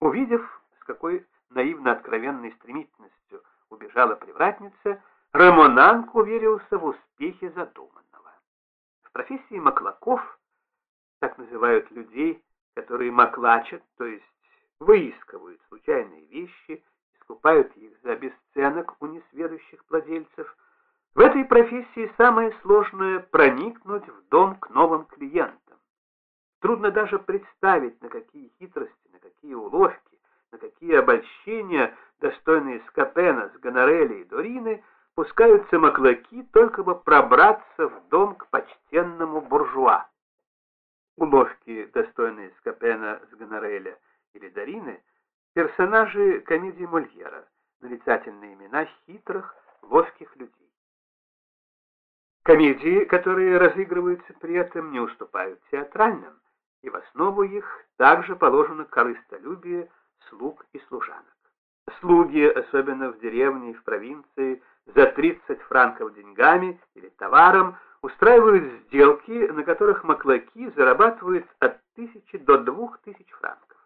Увидев, с какой наивно-откровенной стремительностью убежала привратница, Рамонанг уверился в успехе задуманного. В профессии маклаков, так называют людей, которые маклачат, то есть выискивают случайные вещи, скупают их за бесценок у несведущих владельцев, в этой профессии самое сложное — проникнуть в дом к новым клиентам. Трудно даже представить, на какие хитрости, на какие уловки, на какие обольщения, достойные Скопена, Сгонорелли и Дорины, пускаются маклаки, только бы пробраться в дом к почтенному буржуа. Уловки, достойные Скопена, Сгонореля или Дорины, персонажи комедии Мольера, нарицательные имена хитрых, ловких людей. Комедии, которые разыгрываются при этом, не уступают театральным, и в основу их также положено корыстолюбие слуг и служанок. Слуги, особенно в деревне и в провинции, за 30 франков деньгами или товаром устраивают сделки, на которых маклаки зарабатывают от тысячи до двух тысяч франков.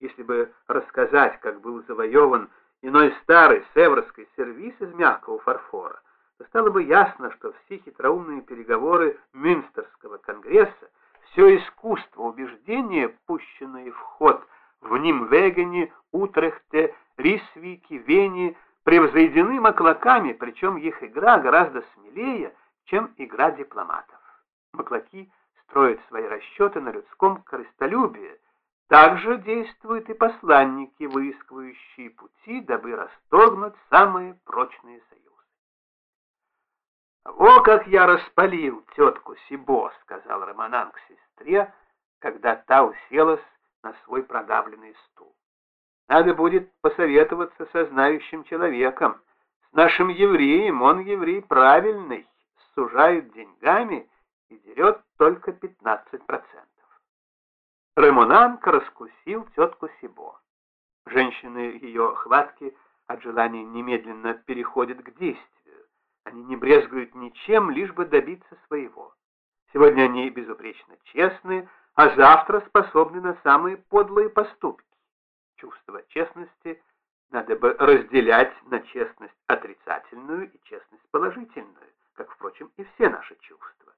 Если бы рассказать, как был завоеван иной старый северский сервиз из мягкого фарфора, то стало бы ясно, что все хитроумные переговоры Мюнстерского конгресса, все искусство убеждения, пущенное в ход в Нимвегене, Утрехте, Рисвике, Вене, превзойдены маклаками, причем их игра гораздо смелее, чем игра дипломатов. Маклаки строят свои расчеты на людском корыстолюбии, также действуют и посланники, выискивающие пути, дабы расторгнуть самые прочные союзы. «О, как я распалил тетку Сибо!» — сказал Романан к сестре, когда та уселась на свой продавленный стул. «Надо будет посоветоваться со знающим человеком. С нашим евреем, он еврей правильный, сужает деньгами и дерет только 15%. Ремонанка раскусил тетку Сибо. Женщины ее хватки от желания немедленно переходят к действию. Они не брезгуют ничем, лишь бы добиться своего. Сегодня они безупречно честны, а завтра способны на самые подлые поступки. Чувство честности надо бы разделять на честность отрицательную и честность положительную, как, впрочем, и все наши чувства.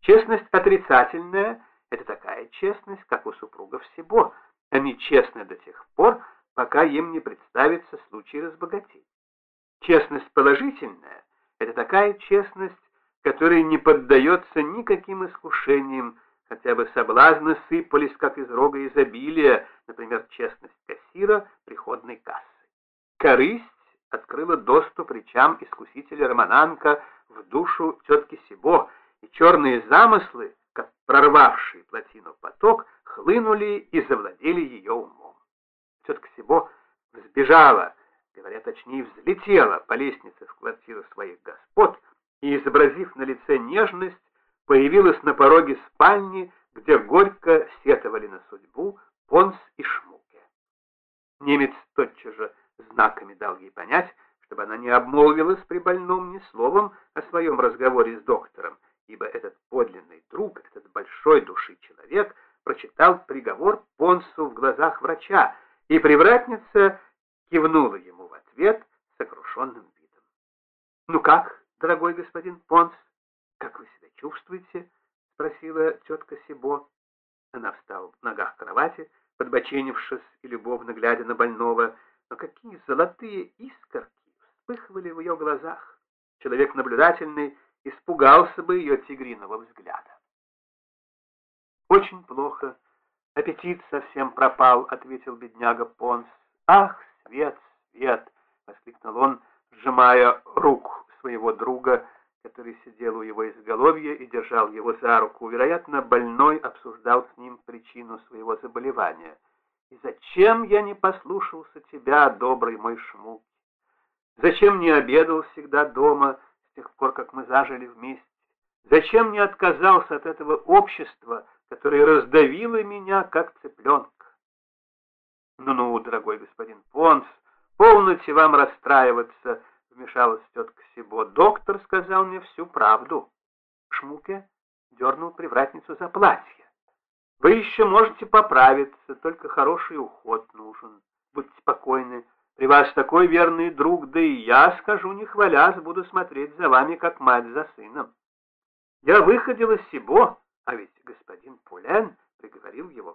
Честность отрицательная — это такая честность, как у супругов всего. Они честны до тех пор, пока им не представится случай разбогатеть. Честность положительная — это такая честность, которая не поддается никаким искушениям, хотя бы соблазны сыпались, как из рога изобилия, например, честность кассира приходной кассы. Корысть открыла доступ речам искусителя Романанка в душу тетки Сибо, и черные замыслы, как прорвавший плотину поток, хлынули и завладели ее умом. Тетка Сибо взбежала, говоря точнее, взлетела по лестнице в квартиру своих господ и, изобразив на лице нежность, появилась на пороге спальни, где горько сетовали на судьбу Понс и Шмуке. Немец тотчас же знаками дал ей понять, чтобы она не обмолвилась при больном ни словом о своем разговоре с доктором, ибо этот подлинный друг, этот большой души человек, прочитал приговор Понсу в глазах врача, и привратница кивнула ему в ответ сокрушенным видом. «Ну как, дорогой господин Понс, как вы себя чувствуете?» — спросила тетка Сибо. Она встала в ногах кровати, подбоченившись и любовно глядя на больного, но какие золотые искорки вспыхивали в ее глазах. Человек наблюдательный испугался бы ее тигриного взгляда. «Очень плохо. Аппетит совсем пропал», — ответил бедняга Понс. «Ах, свет, свет!» — воскликнул он, сжимая руку своего друга, который сидел у его изголовья и держал его за руку. Вероятно, больной обсуждал с ним причину своего заболевания. «И зачем я не послушался тебя, добрый мой шмук? Зачем не обедал всегда дома с тех пор, как мы зажили вместе? Зачем не отказался от этого общества, которое раздавило меня, как цыпленка? «Ну-ну, дорогой господин Понс, полноте вам расстраиваться», — вмешалась тетка Сибо. «Доктор сказал мне всю правду». Шмуке дернул привратницу за платье. Вы еще можете поправиться, только хороший уход нужен. Будьте спокойны, при вас такой верный друг, да и я, скажу не хвалясь, буду смотреть за вами, как мать за сыном. Я выходил из Сибо, а ведь господин Пулен приговорил его